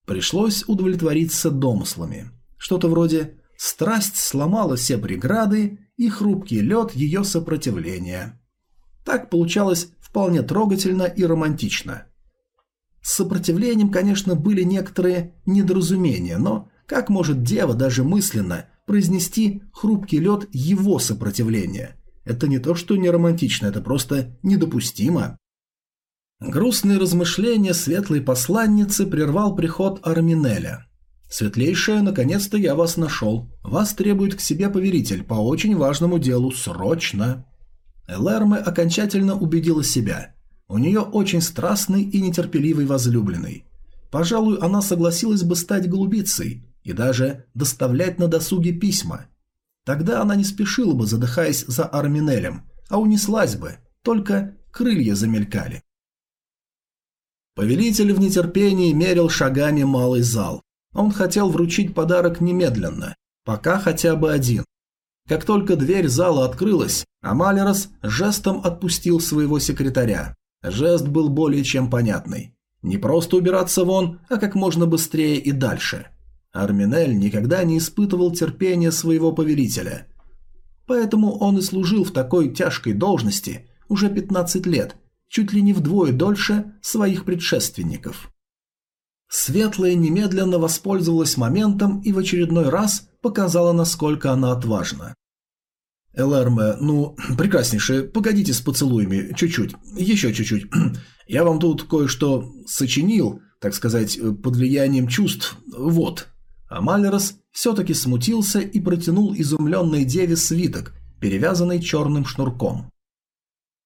A: Пришлось удовлетвориться домыслами. Что-то вроде Страсть сломала все преграды и хрупкий лед ее сопротивления. Так получалось вполне трогательно и романтично. С сопротивлением, конечно, были некоторые недоразумения, но как может дева даже мысленно произнести хрупкий лед его сопротивления? Это не то, что не романтично, это просто недопустимо. Грустные размышления светлой посланницы прервал приход Арминеля. «Светлейшая, наконец-то я вас нашел. Вас требует к себе поверитель по очень важному делу, срочно». Элэрме окончательно убедила себя. У нее очень страстный и нетерпеливый возлюбленный. Пожалуй, она согласилась бы стать голубицей и даже доставлять на досуге письма. Тогда она не спешила бы, задыхаясь за Арминелем, а унеслась бы, только крылья замелькали. Повелитель в нетерпении мерил шагами малый зал. Он хотел вручить подарок немедленно, пока хотя бы один. Как только дверь зала открылась, Амалерос жестом отпустил своего секретаря. Жест был более чем понятный. Не просто убираться вон, а как можно быстрее и дальше. Арминель никогда не испытывал терпения своего повелителя. Поэтому он и служил в такой тяжкой должности уже 15 лет, чуть ли не вдвое дольше своих предшественников. Светлая немедленно воспользовалась моментом и в очередной раз показала, насколько она отважна. «Элэрме, ну, *clears throat* прекраснейшее, погодите с поцелуями, чуть-чуть, еще чуть-чуть. *clears throat* Я вам тут кое-что сочинил, так сказать, под влиянием чувств, вот». А Малерос все-таки смутился и протянул изумленной деве свиток, перевязанный черным шнурком.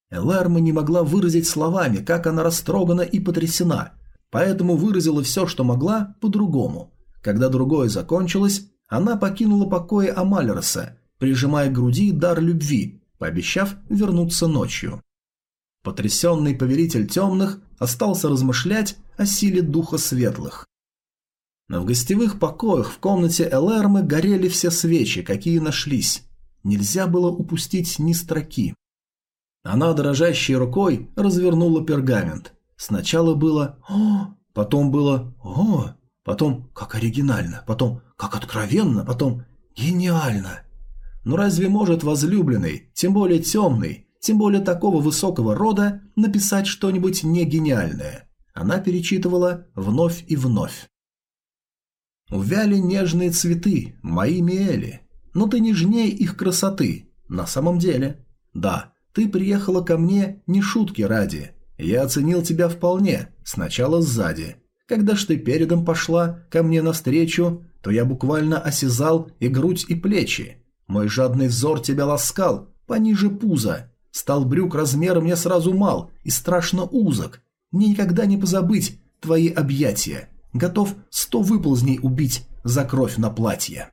A: Элэрма не могла выразить словами, как она растрогана и потрясена – поэтому выразила все, что могла, по-другому. Когда другое закончилось, она покинула покои Амалероса, прижимая к груди дар любви, пообещав вернуться ночью. Потрясенный повелитель темных остался размышлять о силе духа светлых. Но в гостевых покоях в комнате Элэрмы горели все свечи, какие нашлись. Нельзя было упустить ни строки. Она дрожащей рукой развернула пергамент – Сначала было «О», потом было «О», потом «Как оригинально», потом «Как откровенно», потом «Гениально». Но разве может возлюбленный, тем более темный, тем более такого высокого рода, написать что-нибудь не гениальное? Она перечитывала вновь и вновь. Увяли нежные цветы, мои Миэли, но ты нежней их красоты, на самом деле. Да, ты приехала ко мне не шутки ради, я оценил тебя вполне, сначала сзади. Когда ж ты передом пошла ко мне навстречу, то я буквально осязал и грудь, и плечи. Мой жадный взор тебя ласкал, пониже пуза. Стал брюк размер мне сразу мал и страшно узок. Мне никогда не позабыть твои объятия. Готов сто выползней убить за кровь на платье.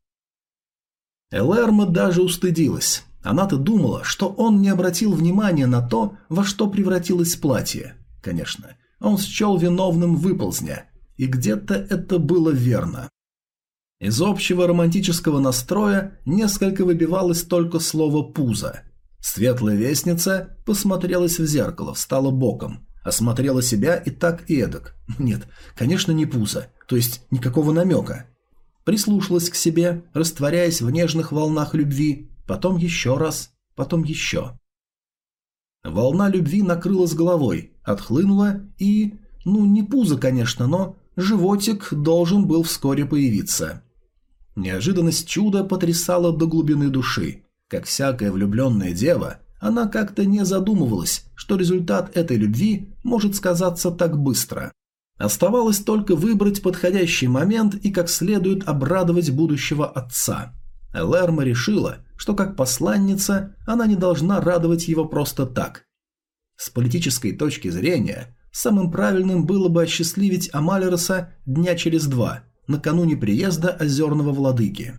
A: Элэрма даже устыдилась. Она-то думала, что он не обратил внимания на то, во что превратилось платье. Конечно, он счел виновным выползня, и где-то это было верно. Из общего романтического настроя несколько выбивалось только слово «пузо». Светлая вестница посмотрелась в зеркало, встала боком, осмотрела себя и так и эдак. Нет, конечно, не пузо, то есть никакого намека. Прислушалась к себе, растворяясь в нежных волнах любви, потом еще раз, потом еще. Волна любви накрыла с головой, отхлынула и... Ну, не пузо, конечно, но животик должен был вскоре появиться. Неожиданность чуда потрясала до глубины души. Как всякая влюбленная дева, она как-то не задумывалась, что результат этой любви может сказаться так быстро. Оставалось только выбрать подходящий момент и как следует обрадовать будущего отца. Элэрма решила, что как посланница она не должна радовать его просто так. С политической точки зрения, самым правильным было бы осчастливить Амалероса дня через два, накануне приезда Озерного Владыки.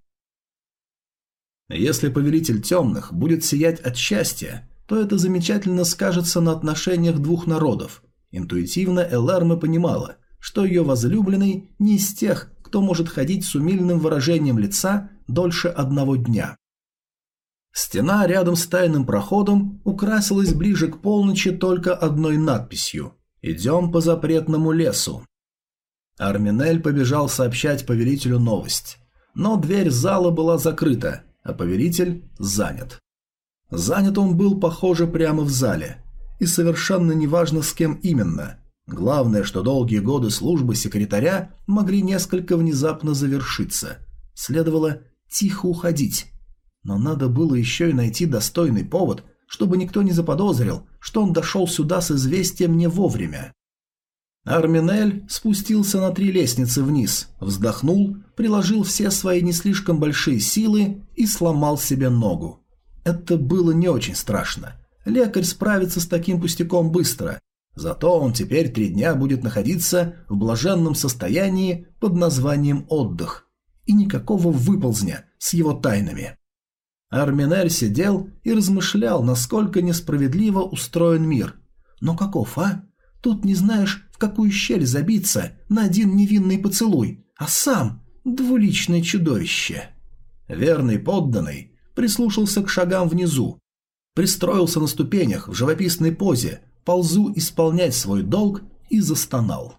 A: Если повелитель темных будет сиять от счастья, то это замечательно скажется на отношениях двух народов. Интуитивно Эларма понимала, что ее возлюбленный не из тех, кто может ходить с умильным выражением лица дольше одного дня. Стена рядом с тайным проходом украсилась ближе к полночи только одной надписью «Идем по запретному лесу». Арминель побежал сообщать повелителю новость. Но дверь зала была закрыта, а повелитель занят. Занят он был, похоже, прямо в зале. И совершенно неважно, с кем именно. Главное, что долгие годы службы секретаря могли несколько внезапно завершиться. Следовало тихо уходить. Но надо было еще и найти достойный повод, чтобы никто не заподозрил, что он дошел сюда с известием не вовремя. Арминель спустился на три лестницы вниз, вздохнул, приложил все свои не слишком большие силы и сломал себе ногу. Это было не очень страшно. Лекарь справится с таким пустяком быстро. Зато он теперь три дня будет находиться в блаженном состоянии под названием отдых. И никакого выползня с его тайнами. Арминель сидел и размышлял, насколько несправедливо устроен мир. Но каков, а? Тут не знаешь, в какую щель забиться на один невинный поцелуй, а сам двуличное чудовище. Верный подданный прислушался к шагам внизу, пристроился на ступенях в живописной позе, ползу исполнять свой долг и застонал.